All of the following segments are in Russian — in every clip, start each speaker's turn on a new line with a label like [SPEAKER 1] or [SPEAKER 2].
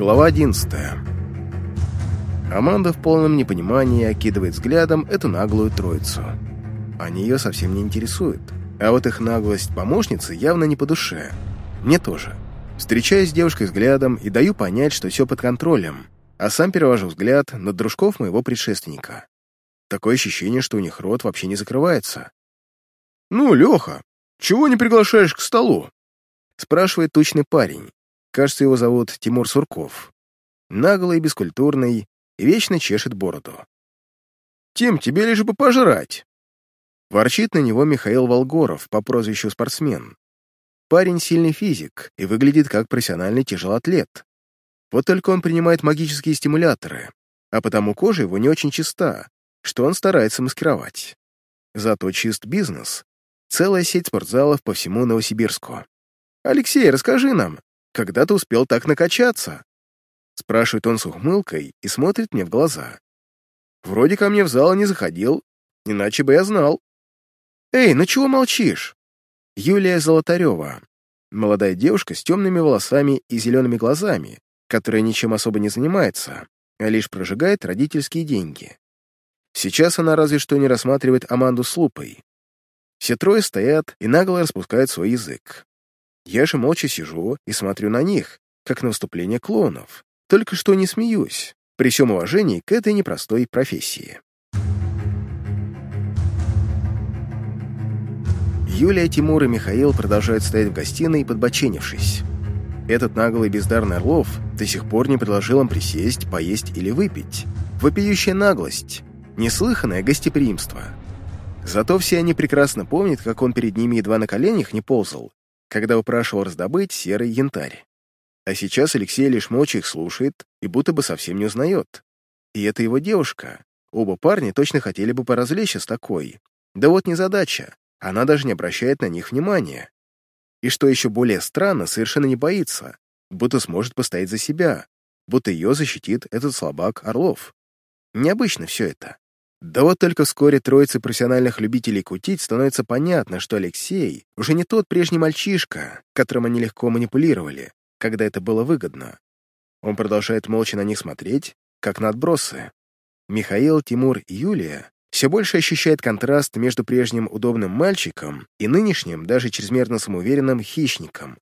[SPEAKER 1] Глава 11 Аманда в полном непонимании окидывает взглядом эту наглую троицу. Они ее совсем не интересуют, а вот их наглость помощницы явно не по душе. Мне тоже. Встречаюсь с девушкой взглядом и даю понять, что все под контролем, а сам перевожу взгляд на дружков моего предшественника. Такое ощущение, что у них рот вообще не закрывается. «Ну, Леха, чего не приглашаешь к столу?» спрашивает тучный парень. Кажется, его зовут Тимур Сурков. Наглый, бескультурный и вечно чешет бороду. «Тим, тебе лишь бы пожрать!» Ворчит на него Михаил Волгоров по прозвищу «Спортсмен». Парень сильный физик и выглядит как профессиональный тяжелоатлет. Вот только он принимает магические стимуляторы, а потому кожа его не очень чиста, что он старается маскировать. Зато чист бизнес. Целая сеть спортзалов по всему Новосибирску. «Алексей, расскажи нам, когда ты успел так накачаться?» Спрашивает он с ухмылкой и смотрит мне в глаза. «Вроде ко мне в зал не заходил, иначе бы я знал». «Эй, ну чего молчишь?» Юлия Золотарева. Молодая девушка с темными волосами и зелеными глазами, которая ничем особо не занимается, а лишь прожигает родительские деньги. Сейчас она разве что не рассматривает Аманду с лупой. Все трое стоят и нагло распускают свой язык. Я же молча сижу и смотрю на них, как на выступление клоунов. Только что не смеюсь, при всем уважении к этой непростой профессии. Юлия, Тимур и Михаил продолжают стоять в гостиной, подбоченившись. Этот наглый бездарный Орлов до сих пор не предложил им присесть, поесть или выпить. Вопиющая наглость, неслыханное гостеприимство. Зато все они прекрасно помнят, как он перед ними едва на коленях не ползал, когда упрашивал раздобыть серый янтарь. А сейчас Алексей лишь молча их слушает и будто бы совсем не узнает. И это его девушка. Оба парня точно хотели бы поразвлечься с такой. Да вот незадача, она даже не обращает на них внимания. И что еще более странно, совершенно не боится, будто сможет постоять за себя, будто ее защитит этот слабак Орлов. Необычно все это. Да вот только вскоре троице профессиональных любителей кутить становится понятно, что Алексей уже не тот прежний мальчишка, которым они легко манипулировали, когда это было выгодно. Он продолжает молча на них смотреть, как на отбросы. Михаил, Тимур и Юлия все больше ощущают контраст между прежним удобным мальчиком и нынешним, даже чрезмерно самоуверенным хищником.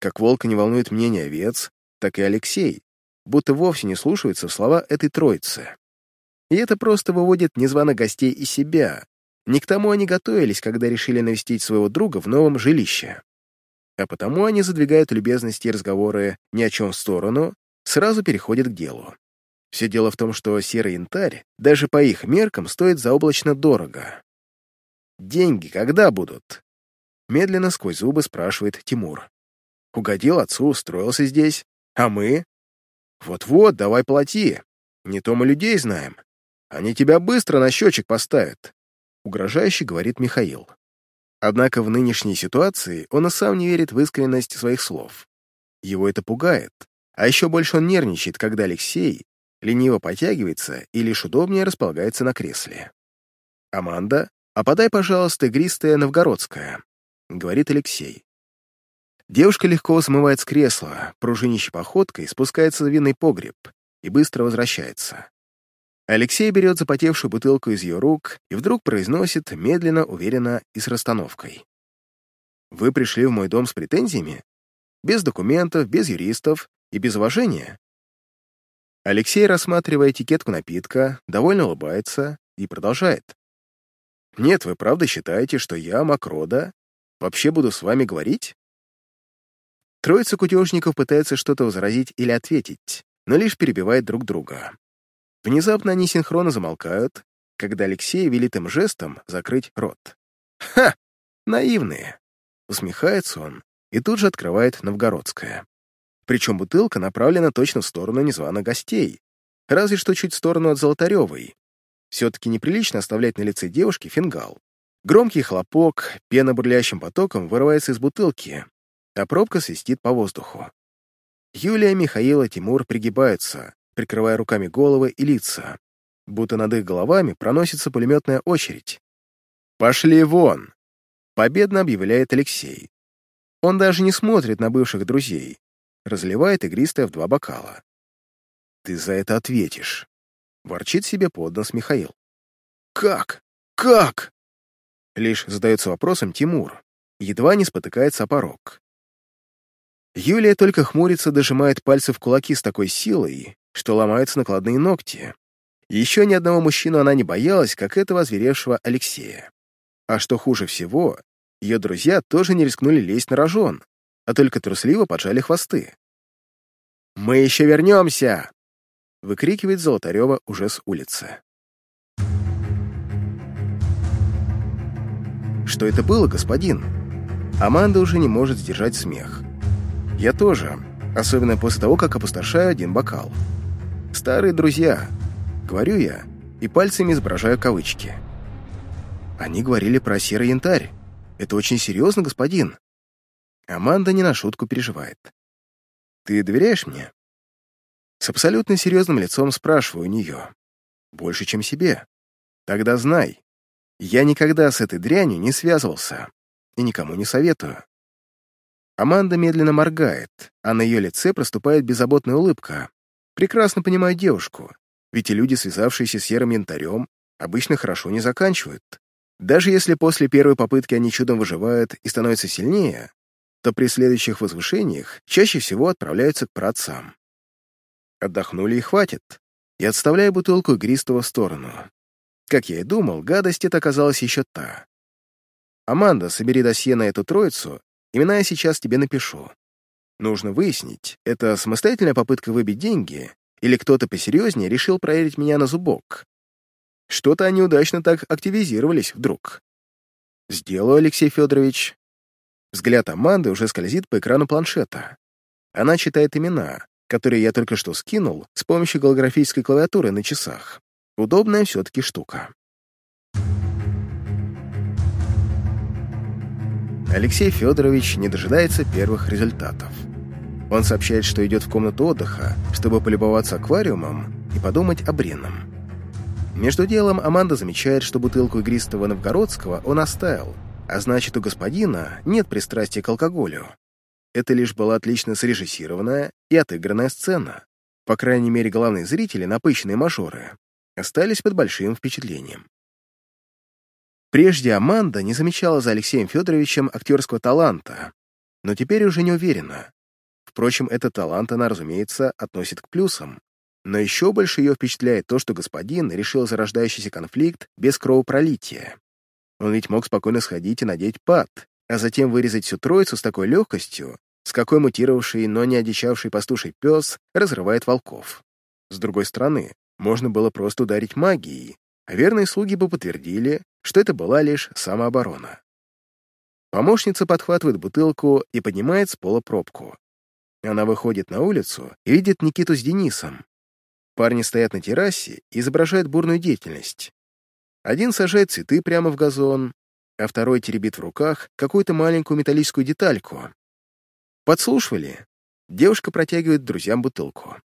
[SPEAKER 1] Как волка не волнует мнение овец, так и Алексей, будто вовсе не слушаются в слова этой троицы. И это просто выводит незваных гостей из себя. Не к тому они готовились, когда решили навестить своего друга в новом жилище. А потому они задвигают любезности и разговоры ни о чем в сторону, сразу переходят к делу. Все дело в том, что серый янтарь даже по их меркам стоит заоблачно дорого. «Деньги когда будут?» Медленно сквозь зубы спрашивает Тимур. «Угодил отцу, устроился здесь. А мы?» «Вот-вот, давай плати. Не то мы людей знаем. Они тебя быстро на счетчик поставят», — угрожающе говорит Михаил. Однако в нынешней ситуации он и сам не верит в искренность своих слов. Его это пугает, а еще больше он нервничает, когда Алексей лениво потягивается и лишь удобнее располагается на кресле. «Аманда, а подай, пожалуйста, игристая новгородская», — говорит Алексей. Девушка легко смывает с кресла, пружинищей походкой спускается в винный погреб и быстро возвращается. Алексей берет запотевшую бутылку из ее рук и вдруг произносит медленно, уверенно и с расстановкой. «Вы пришли в мой дом с претензиями? Без документов, без юристов и без уважения?» Алексей, рассматривая этикетку напитка, довольно улыбается и продолжает. «Нет, вы правда считаете, что я, Макрода, вообще буду с вами говорить?» Троица кутежников пытается что-то возразить или ответить, но лишь перебивает друг друга. Внезапно они синхронно замолкают, когда Алексей велит им жестом закрыть рот. «Ха! Наивные!» Усмехается он и тут же открывает новгородское. Причем бутылка направлена точно в сторону незваных гостей, разве что чуть в сторону от Золотаревой. Все-таки неприлично оставлять на лице девушки фингал. Громкий хлопок, пена бурлящим потоком вырывается из бутылки, а пробка свистит по воздуху. Юлия, Михаил и Тимур пригибаются, прикрывая руками головы и лица, будто над их головами проносится пулеметная очередь. «Пошли вон!» — победно объявляет Алексей. Он даже не смотрит на бывших друзей, разливает игристое в два бокала. ты за это ответишь», — ворчит себе под нос Михаил. «Как? Как?» Лишь задается вопросом Тимур, едва не спотыкается о порог. Юлия только хмурится, дожимает пальцы в кулаки с такой силой, что ломаются накладные ногти. Еще ни одного мужчину она не боялась, как этого озверевшего Алексея. А что хуже всего, ее друзья тоже не рискнули лезть на рожон, а только трусливо поджали хвосты. «Мы еще вернемся!» — выкрикивает Золотарева уже с улицы. Что это было, господин? Аманда уже не может сдержать смех. Я тоже, особенно после того, как опустошаю один бокал. Старые друзья, говорю я, и пальцами изображаю кавычки. Они говорили про серый янтарь. Это очень серьезно, господин. Аманда не на шутку переживает. Ты доверяешь мне? С абсолютно серьезным лицом спрашиваю у нее. Больше, чем себе. Тогда знай, я никогда с этой дрянью не связывался и никому не советую. Аманда медленно моргает, а на ее лице проступает беззаботная улыбка. Прекрасно понимаю девушку, ведь и люди, связавшиеся с серым янтарем, обычно хорошо не заканчивают. Даже если после первой попытки они чудом выживают и становятся сильнее, то при следующих возвышениях чаще всего отправляются к праотцам. Отдохнули и хватит. Я отставляю бутылку игристого в сторону. Как я и думал, гадость это оказалась еще та. «Аманда, собери досье на эту троицу Имена я сейчас тебе напишу. Нужно выяснить, это самостоятельная попытка выбить деньги, или кто-то посерьезнее решил проверить меня на зубок. Что-то они удачно так активизировались вдруг. Сделаю, Алексей Федорович. Взгляд Аманды уже скользит по экрану планшета. Она читает имена, которые я только что скинул с помощью голографической клавиатуры на часах. Удобная все-таки штука. Алексей Федорович не дожидается первых результатов. Он сообщает, что идет в комнату отдыха, чтобы полюбоваться аквариумом и подумать о бренном. Между делом Аманда замечает, что бутылку игристого новгородского он оставил, а значит, у господина нет пристрастия к алкоголю. Это лишь была отлично срежиссированная и отыгранная сцена. По крайней мере, главные зрители, напыщенные мажоры, остались под большим впечатлением. Прежде Аманда не замечала за Алексеем Федоровичем актерского таланта, но теперь уже не уверена. Впрочем, этот талант она, разумеется, относит к плюсам. Но еще больше ее впечатляет то, что господин решил зарождающийся конфликт без кровопролития. Он ведь мог спокойно сходить и надеть пад, а затем вырезать всю троицу с такой легкостью, с какой мутировавший, но не одичавший пастуший пес разрывает волков. С другой стороны, можно было просто ударить магией, а верные слуги бы подтвердили, что это была лишь самооборона. Помощница подхватывает бутылку и поднимает с пола пробку. Она выходит на улицу и видит Никиту с Денисом. Парни стоят на террасе и изображают бурную деятельность. Один сажает цветы прямо в газон, а второй теребит в руках какую-то маленькую металлическую детальку. «Подслушивали?» Девушка протягивает друзьям бутылку.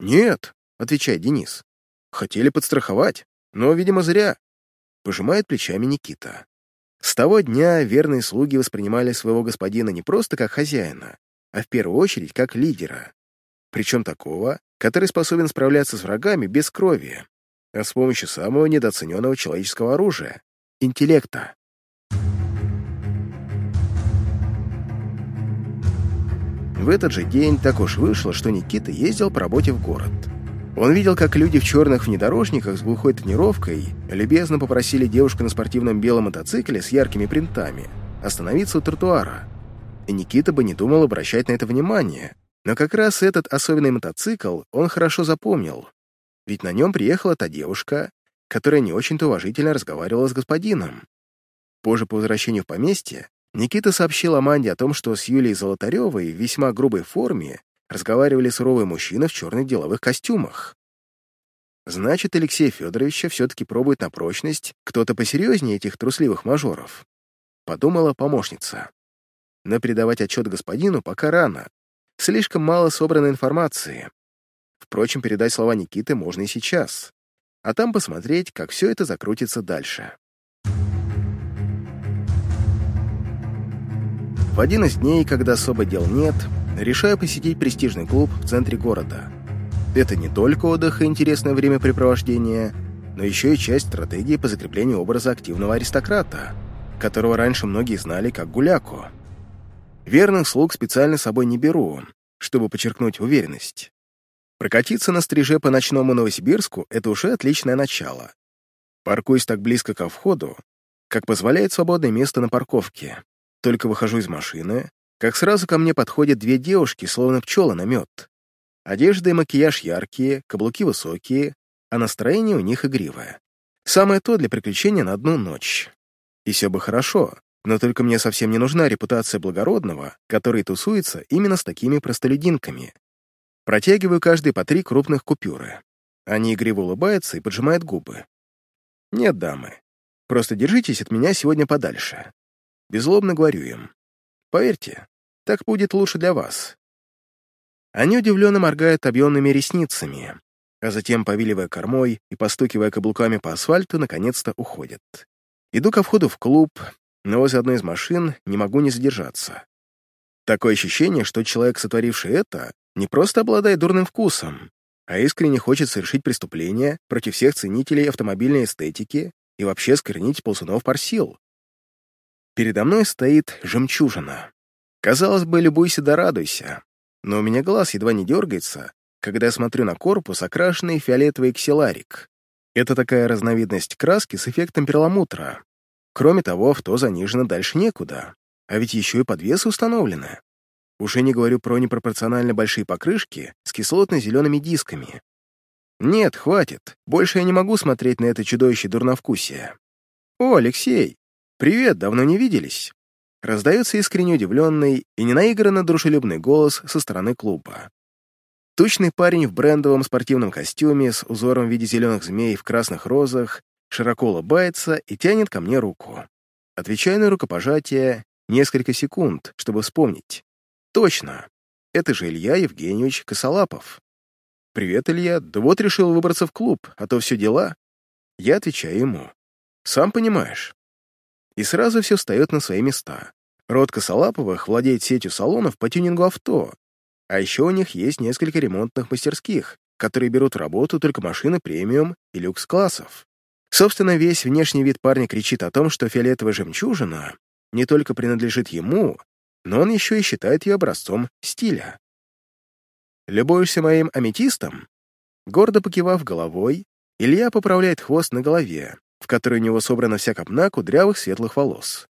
[SPEAKER 1] «Нет», — отвечает Денис. «Хотели подстраховать, но, видимо, зря. Пожимает плечами Никита. С того дня верные слуги воспринимали своего господина не просто как хозяина, а в первую очередь как лидера. Причем такого, который способен справляться с врагами без крови, а с помощью самого недооцененного человеческого оружия — интеллекта. В этот же день так уж вышло, что Никита ездил по работе в город — он видел, как люди в черных внедорожниках с глухой тренировкой любезно попросили девушку на спортивном белом мотоцикле с яркими принтами остановиться у тротуара. И Никита бы не думал обращать на это внимание, но как раз этот особенный мотоцикл он хорошо запомнил, ведь на нем приехала та девушка, которая не очень-то уважительно разговаривала с господином. Позже по возвращению в поместье Никита сообщил Аманде о том, что с Юлией Золотаревой в весьма грубой форме разговаривали суровые мужчины в черных деловых костюмах. Значит, Алексея Федоровича все-таки пробует на прочность кто-то посерьезнее этих трусливых мажоров. Подумала помощница. Но передавать отчет господину пока рано. Слишком мало собранной информации. Впрочем, передать слова Никиты можно и сейчас. А там посмотреть, как все это закрутится дальше. В один из дней, когда особо дел нет, решаю посетить престижный клуб в центре города. Это не только отдых и интересное времяпрепровождение, но еще и часть стратегии по закреплению образа активного аристократа, которого раньше многие знали как гуляку. Верных слуг специально с собой не беру, чтобы подчеркнуть уверенность. Прокатиться на стриже по ночному Новосибирску — это уже отличное начало. Паркуюсь так близко ко входу, как позволяет свободное место на парковке. Только выхожу из машины, как сразу ко мне подходят две девушки, словно пчелы на мед. Одежда и макияж яркие, каблуки высокие, а настроение у них игривое. Самое то для приключения на одну ночь. И все бы хорошо, но только мне совсем не нужна репутация благородного, который тусуется именно с такими простолюдинками. Протягиваю каждый по три крупных купюры. Они игриво улыбаются и поджимают губы. Нет, дамы, просто держитесь от меня сегодня подальше. Безлобно говорю им. Поверьте, так будет лучше для вас. Они удивленно моргают объемными ресницами, а затем, повиливая кормой и постукивая каблуками по асфальту, наконец-то уходят. Иду ко входу в клуб, но возле одной из машин не могу не задержаться. Такое ощущение, что человек, сотворивший это, не просто обладает дурным вкусом, а искренне хочет совершить преступление против всех ценителей автомобильной эстетики и вообще сквернить полсунов парсил. Передо мной стоит жемчужина. Казалось бы, любуйся да радуйся, но у меня глаз едва не дергается, когда я смотрю на корпус, окрашенный фиолетовый ксиларик. Это такая разновидность краски с эффектом перламутра. Кроме того, авто занижено дальше некуда, а ведь еще и подвесы установлены. Уже не говорю про непропорционально большие покрышки с кислотно-зелеными дисками. Нет, хватит, больше я не могу смотреть на это чудовище дурновкусие. «О, Алексей! Привет, давно не виделись!» Раздается искренне удивленный и ненаигранно дружелюбный голос со стороны клуба. Тучный парень в брендовом спортивном костюме с узором в виде зеленых змей в красных розах широко улыбается и тянет ко мне руку. Отвечаю на рукопожатие несколько секунд, чтобы вспомнить. Точно, это же Илья Евгеньевич Косолапов. «Привет, Илья, да вот решил выбраться в клуб, а то все дела». Я отвечаю ему. «Сам понимаешь, и сразу все встает на свои места. Род Косолаповых владеет сетью салонов по тюнингу авто, а еще у них есть несколько ремонтных мастерских, которые берут в работу только машины премиум и люкс-классов. Собственно, весь внешний вид парня кричит о том, что фиолетовая жемчужина не только принадлежит ему, но он еще и считает ее образцом стиля. «Любуешься моим аметистом?» Гордо покивав головой, Илья поправляет хвост на голове, в которой у него собрана вся копна кудрявых светлых волос.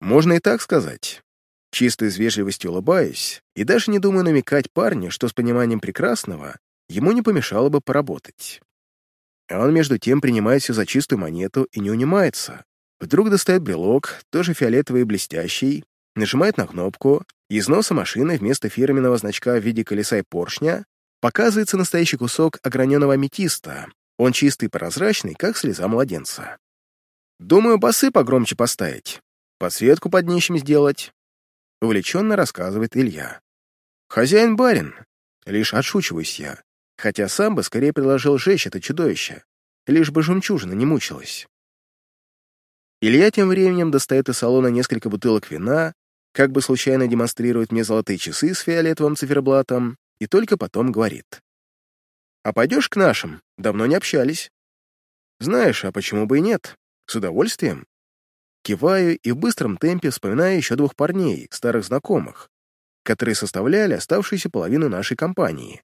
[SPEAKER 1] Можно и так сказать. Чисто из вежливости улыбаюсь и даже не думаю намекать парню, что с пониманием прекрасного ему не помешало бы поработать. А он между тем принимает все за чистую монету и не унимается. Вдруг достает брелок, тоже фиолетовый и блестящий, нажимает на кнопку, и из носа машины вместо фирменного значка в виде колеса и поршня показывается настоящий кусок ограненного аметиста, он чистый прозрачный, как слеза младенца. Думаю, басы погромче поставить, подсветку под днищем сделать. Увлеченно рассказывает Илья. Хозяин-барин. Лишь отшучиваюсь я, хотя сам бы скорее предложил жечь это чудовище, лишь бы жемчужина не мучилась. Илья тем временем достает из салона несколько бутылок вина, как бы случайно демонстрирует мне золотые часы с фиолетовым циферблатом, и только потом говорит. А пойдешь к нашим? Давно не общались. Знаешь, а почему бы и нет? С удовольствием. Киваю и в быстром темпе вспоминаю еще двух парней, старых знакомых, которые составляли оставшуюся половину нашей компании.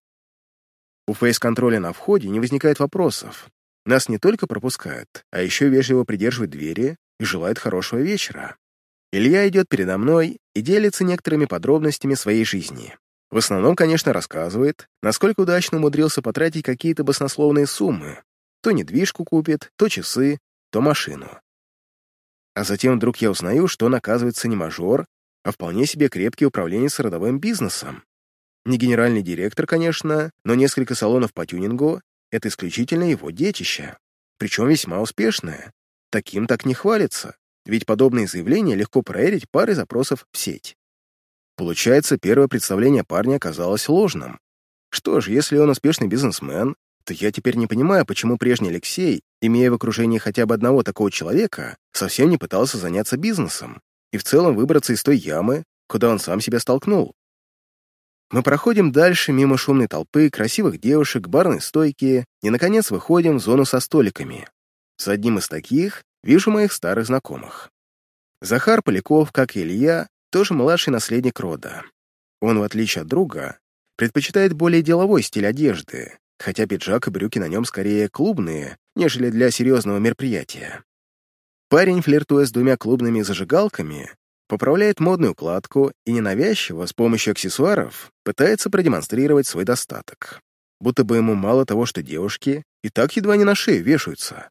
[SPEAKER 1] У фейс-контроля на входе не возникает вопросов. Нас не только пропускают, а еще вежливо придерживают двери и желают хорошего вечера. Илья идет передо мной и делится некоторыми подробностями своей жизни. В основном, конечно, рассказывает, насколько удачно умудрился потратить какие-то баснословные суммы. То недвижку купит, то часы, то машину. А затем вдруг я узнаю, что он, оказывается, не мажор, а вполне себе крепкий управленец родовым бизнесом. Не генеральный директор, конечно, но несколько салонов по тюнингу — это исключительно его детище. Причем весьма успешное. Таким так не хвалится, ведь подобные заявления легко проверить парой запросов в сеть. Получается, первое представление парня оказалось ложным. Что ж, если он успешный бизнесмен, то я теперь не понимаю, почему прежний Алексей, имея в окружении хотя бы одного такого человека, совсем не пытался заняться бизнесом и в целом выбраться из той ямы, куда он сам себя столкнул. Мы проходим дальше мимо шумной толпы, красивых девушек, барной стойки и, наконец, выходим в зону со столиками. С одним из таких вижу моих старых знакомых. Захар Поляков, как и Илья, тоже младший наследник рода. Он, в отличие от друга, предпочитает более деловой стиль одежды, хотя пиджак и брюки на нем скорее клубные, нежели для серьезного мероприятия. Парень, флиртуя с двумя клубными зажигалками, поправляет модную укладку и ненавязчиво, с помощью аксессуаров, пытается продемонстрировать свой достаток. Будто бы ему мало того, что девушки и так едва не на шею вешаются.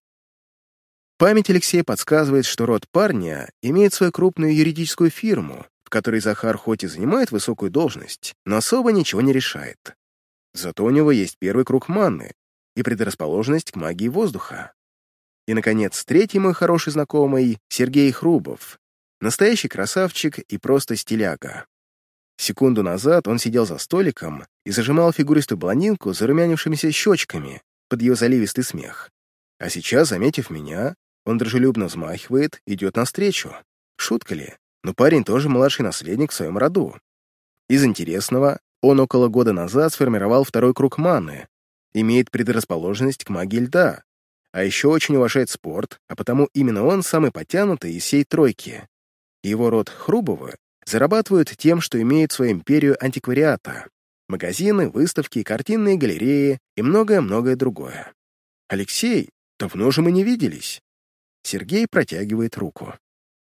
[SPEAKER 1] Память Алексея подсказывает, что род парня имеет свою крупную юридическую фирму, которой Захар хоть и занимает высокую должность, но особо ничего не решает. Зато у него есть первый круг манны и предрасположенность к магии воздуха. И, наконец, третий мой хороший знакомый — Сергей Хрубов, Настоящий красавчик и просто стиляга. Секунду назад он сидел за столиком и зажимал фигуристую блондинку зарумянившимися щечками под ее заливистый смех. А сейчас, заметив меня, он дружелюбно взмахивает, идет навстречу. Шутка ли? Но парень тоже младший наследник в своем роду. Из интересного, он около года назад сформировал второй круг маны, имеет предрасположенность к магии льда, а еще очень уважает спорт, а потому именно он самый потянутый из всей тройки его род Хрубовы зарабатывают тем, что имеют свою империю антиквариата, магазины, выставки, картинные галереи и многое-многое другое. Алексей, давно же мы не виделись. Сергей протягивает руку.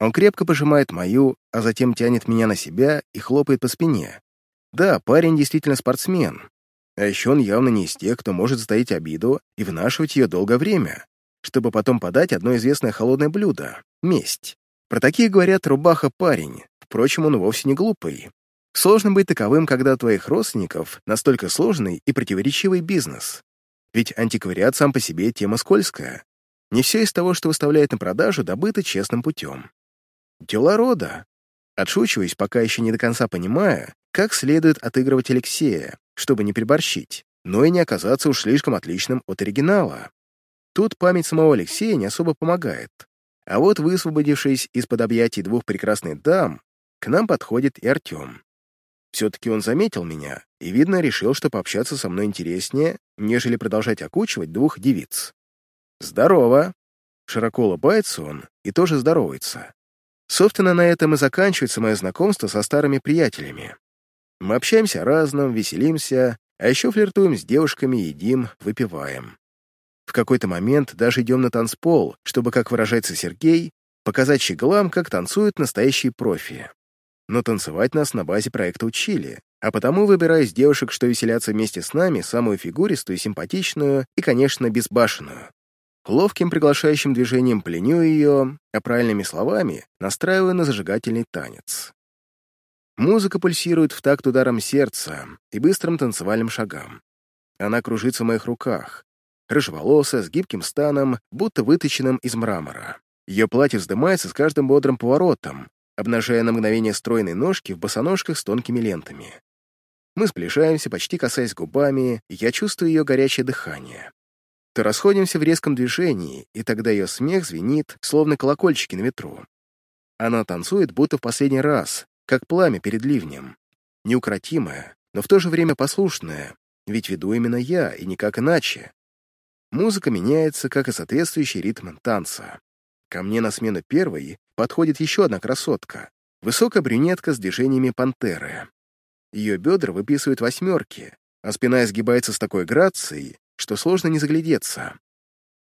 [SPEAKER 1] Он крепко пожимает мою, а затем тянет меня на себя и хлопает по спине. Да, парень действительно спортсмен. А еще он явно не из тех, кто может затаить обиду и вынашивать ее долгое время, чтобы потом подать одно известное холодное блюдо — месть. Про таких говорят рубаха парень, впрочем, он вовсе не глупый. Сложно быть таковым, когда у твоих родственников настолько сложный и противоречивый бизнес. Ведь антиквариат сам по себе тема скользкая. Не все из того, что выставляют на продажу, добыто честным путем. Дела рода. Отшучиваясь, пока еще не до конца понимая, как следует отыгрывать Алексея, чтобы не приборщить, но и не оказаться уж слишком отличным от оригинала. Тут память самого Алексея не особо помогает. А вот, высвободившись из-под объятий двух прекрасных дам, к нам подходит и Артем. Все-таки он заметил меня и, видно, решил, что пообщаться со мной интереснее, нежели продолжать окучивать двух девиц. «Здорово!» Широко улыбается он и тоже здоровается. Собственно, на этом и заканчивается мое знакомство со старыми приятелями. Мы общаемся о разном, веселимся, а еще флиртуем с девушками, едим, выпиваем. В какой-то момент даже идем на танцпол, чтобы, как выражается Сергей, показать щеглам, как танцуют настоящие профи. Но танцевать нас на базе проекта учили, а потому выбираю из девушек, что веселятся вместе с нами, самую фигуристую, симпатичную и, конечно, безбашенную. Ловким приглашающим движением пленю ее, а правильными словами настраиваю на зажигательный танец. Музыка пульсирует в такт ударом сердца и быстрым танцевальным шагам. Она кружится в моих руках, рыжеволосая, с гибким станом, будто выточенным из мрамора. Ее платье вздымается с каждым бодрым поворотом, обнажая на мгновение стройные ножки в босоножках с тонкими лентами. Мы сближаемся, почти касаясь губами, и я чувствую ее горячее дыхание. То расходимся в резком движении, и тогда ее смех звенит, словно колокольчики на ветру. Она танцует, будто в последний раз, как пламя перед ливнем. Неукротимая, но в то же время послушная, ведь веду именно я, и никак иначе. Музыка меняется, как и соответствующий ритм танца. Ко мне на смену первой подходит еще одна красотка, высокая брюнетка с движениями пантеры. Ее бедра выписывают восьмерки, а спина изгибается с такой грацией, что сложно не заглядеться.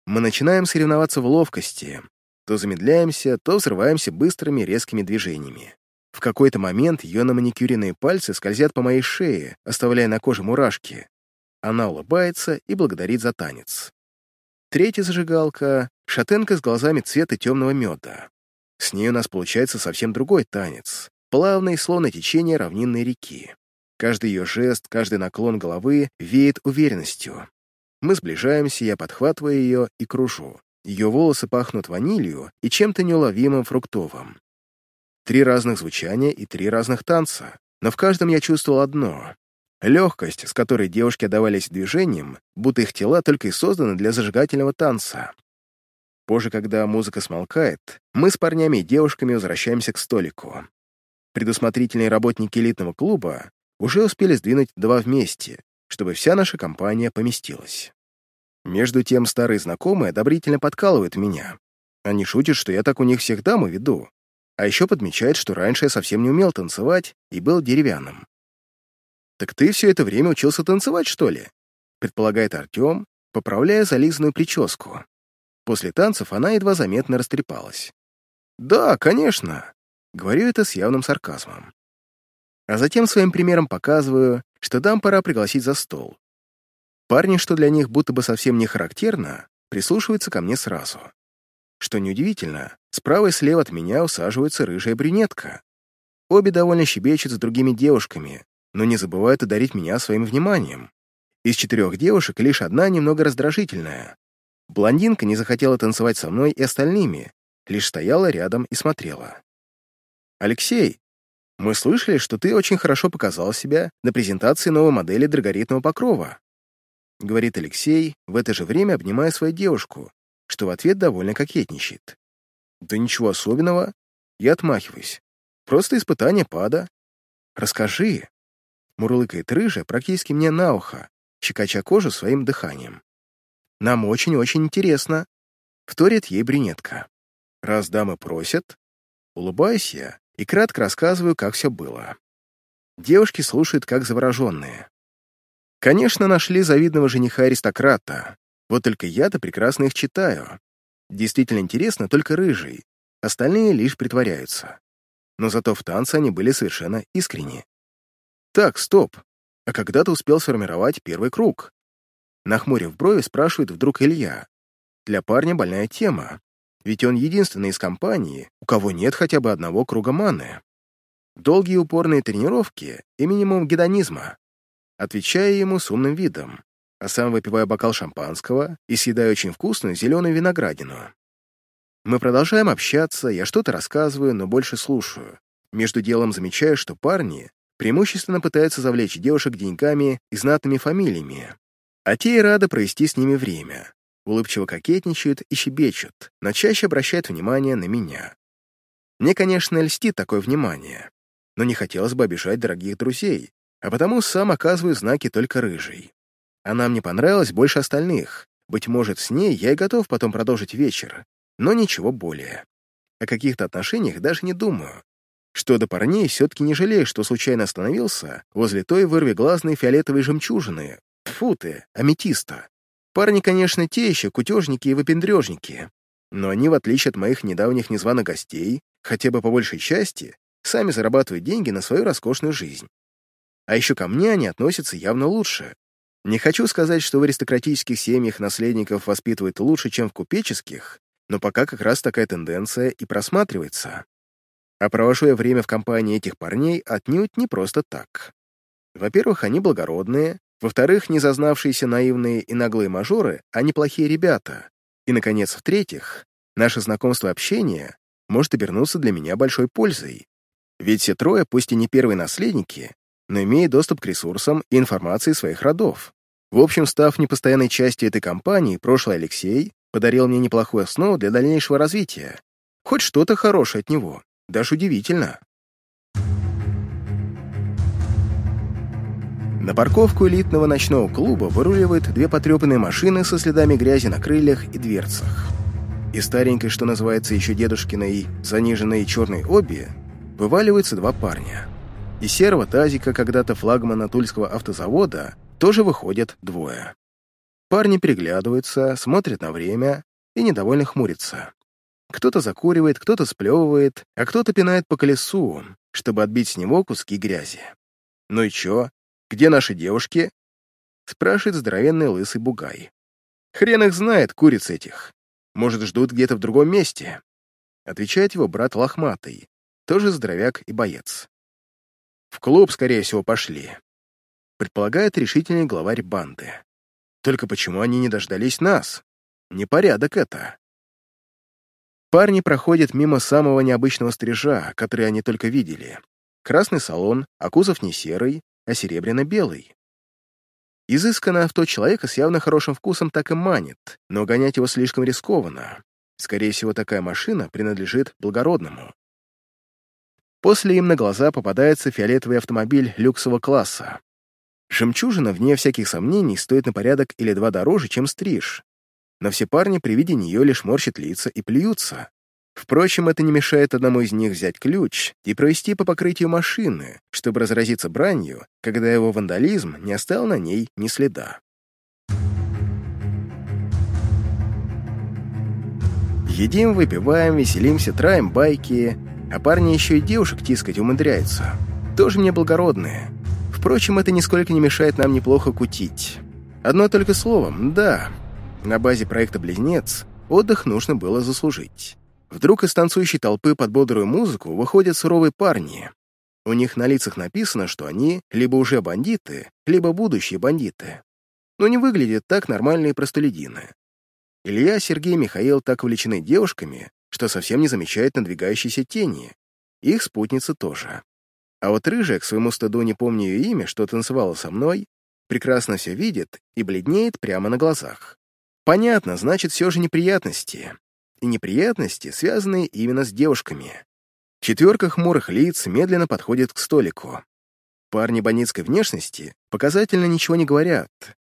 [SPEAKER 1] Мы начинаем соревноваться в ловкости, то замедляемся, то взрываемся быстрыми резкими движениями. В какой-то момент ее на маникюренные пальцы скользят по моей шее, оставляя на коже мурашки. Она улыбается и благодарит за танец. Третья зажигалка — шатенка с глазами цвета темного меда. С ней у нас получается совсем другой танец, плавный, словно течение равнинной реки. Каждый ее жест, каждый наклон головы веет уверенностью. Мы сближаемся, я подхватываю ее и кружу. Ее волосы пахнут ванилью и чем-то неуловимым фруктовым. Три разных звучания и три разных танца, но в каждом я чувствовал одно Легкость, с которой девушки отдавались движениям, будто их тела только и созданы для зажигательного танца. Позже, когда музыка смолкает, мы с парнями и девушками возвращаемся к столику. Предусмотрительные работники элитного клуба уже успели сдвинуть два вместе, чтобы вся наша компания поместилась. Между тем старые знакомые одобрительно подкалывают меня. Они шутят, что я так у них всех дамы веду, а еще подмечают, что раньше я совсем не умел танцевать и был деревянным. «Так ты все это время учился танцевать, что ли?» предполагает Артем, поправляя зализанную прическу. После танцев она едва заметно растрепалась. «Да, конечно», — говорю это с явным сарказмом. А затем своим примером показываю, что дам пора пригласить за стол. Парни, что для них будто бы совсем не характерно, прислушиваются ко мне сразу. Что неудивительно, справа и слева от меня усаживается рыжая брюнетка. Обе довольно щебечут с другими девушками, но не забывают одарить меня своим вниманием. Из четырех девушек лишь одна немного раздражительная. Блондинка не захотела танцевать со мной и остальными, лишь стояла рядом и смотрела. «Алексей, мы слышали, что ты очень хорошо показал себя на презентации новой модели драгоритного покрова», говорит Алексей, в это же время обнимая свою девушку, что в ответ довольно кокетничает. «Да ничего особенного. Я отмахиваюсь. Просто испытание пада. Расскажи». Мурлыкает рыжая практически мне на ухо, щекоча кожу своим дыханием. «Нам очень-очень интересно», — вторит ей брюнетка. «Раз дамы просят...» Улыбаюсь я и кратко рассказываю, как все было. Девушки слушают как завороженные. Конечно, нашли завидного жениха-аристократа, вот только я-то прекрасно их читаю. Действительно интересно только рыжий, остальные лишь притворяются. Но зато в танце они были совершенно искренни. Так, стоп, а когда ты успел сформировать первый круг? Нахмурив брови, спрашивает вдруг Илья. Для парня больная тема, ведь он единственный из компании, у кого нет хотя бы одного круга маны. Долгие упорные тренировки и минимум гедонизма. Отвечая ему с умным видом, а сам выпивая бокал шампанского и съедая очень вкусную зеленую виноградину. Мы продолжаем общаться, я что-то рассказываю, но больше слушаю. Между делом замечаю, что парни преимущественно пытаются завлечь девушек деньгами и знатными фамилиями, а те и рады провести с ними время. Улыбчиво кокетничают и щебечут, но чаще обращают внимание на меня. Мне, конечно, льстит такое внимание, но не хотелось бы обижать дорогих друзей, а потому сам оказываю знаки только рыжей. Она мне понравилась больше остальных. Быть может, с ней я и готов потом продолжить вечер, но ничего более. О каких-то отношениях даже не думаю. Что до парней, все-таки не жалею, что случайно остановился возле той вырвиглазной фиолетовой жемчужины. Тьфу ты, аметиста. Парни, конечно, те еще кутежники и выпендрежники, но они, в отличие от моих недавних незваных гостей, хотя бы по большей части, сами зарабатывают деньги на свою роскошную жизнь. А еще ко мне они относятся явно лучше. Не хочу сказать, что в аристократических семьях наследников воспитывают лучше, чем в купеческих, но пока как раз такая тенденция и просматривается. А провожу я время в компании этих парней отнюдь не просто так. Во-первых, они благородные, во-вторых, не зазнавшиеся наивные и наглые мажоры, а неплохие ребята. И, наконец, в-третьих, наше знакомство общение может обернуться для меня большой пользой. Ведь все трое, пусть и не первые наследники, но имеют доступ к ресурсам и информации своих родов. В общем, став непостоянной частью этой компании, прошлый Алексей подарил мне неплохую основу для дальнейшего развития. Хоть что-то хорошее от него. Даже удивительно. На парковку элитного ночного клуба выруливают две потрепанные машины со следами грязи на крыльях и дверцах. Из старенькой, что называется еще дедушкиной, заниженной черной оби, вываливаются два парня. Из серого тазика, когда-то флагмана Тульского автозавода, тоже выходят двое. Парни переглядываются, смотрят на время и недовольно хмурятся. Кто-то закуривает, кто-то сплевывает, а кто-то пинает по колесу, чтобы отбить с него куски грязи. «Ну и чё? Где наши девушки?» спрашивает здоровенный лысый бугай. «Хрен их знает, куриц этих. Может, ждут где-то в другом месте?» Отвечает его брат лохматый, тоже здоровяк и боец. «В клуб, скорее всего, пошли», предполагает решительный главарь банды. «Только почему они не дождались нас? Непорядок это». Парни проходят мимо самого необычного стрижа, который они только видели. Красный салон, а кузов не серый, а серебряно-белый. Изысканное авто человека с явно хорошим вкусом так и манит, но гонять его слишком рискованно. Скорее всего, такая машина принадлежит благородному. После им на глаза попадается фиолетовый автомобиль люксового класса. Жемчужина, вне всяких сомнений, стоит на порядок или два дороже, чем стриж. Но все парни при виде нее лишь морщат лица и плюются. Впрочем, это не мешает одному из них взять ключ и провести по покрытию машины, чтобы разразиться бранью, когда его вандализм не оставил на ней ни следа. Едим, выпиваем, веселимся, траем байки, а парни еще и девушек тискать умудряются. Тоже мне благородные. Впрочем, это нисколько не мешает нам неплохо кутить. Одно только словом «да». На базе проекта «Близнец» отдых нужно было заслужить. Вдруг из танцующей толпы под бодрую музыку выходят суровые парни. У них на лицах написано, что они либо уже бандиты, либо будущие бандиты. Но не выглядят так нормальные простолюдины. Илья, Сергей и Михаил так увлечены девушками, что совсем не замечают надвигающейся тени. Их спутницы тоже. А вот рыжая, к своему стыду не помню ее имя, что танцевала со мной, прекрасно все видит и бледнеет прямо на глазах. Понятно, значит, все же неприятности. И неприятности, связанные именно с девушками. Четверка хмурых лиц медленно подходит к столику. Парни бандитской внешности показательно ничего не говорят,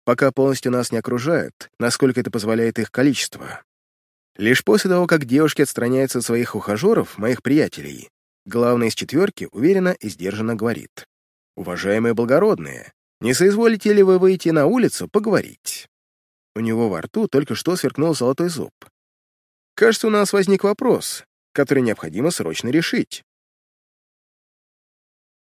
[SPEAKER 1] пока полностью нас не окружают, насколько это позволяет их количество. Лишь после того, как девушки отстраняются от своих ухажеров, моих приятелей, главный из четверки уверенно и сдержанно говорит. «Уважаемые благородные, не соизволите ли вы выйти на улицу поговорить?» У него во рту только что сверкнул золотой зуб. «Кажется, у нас возник вопрос, который необходимо срочно решить.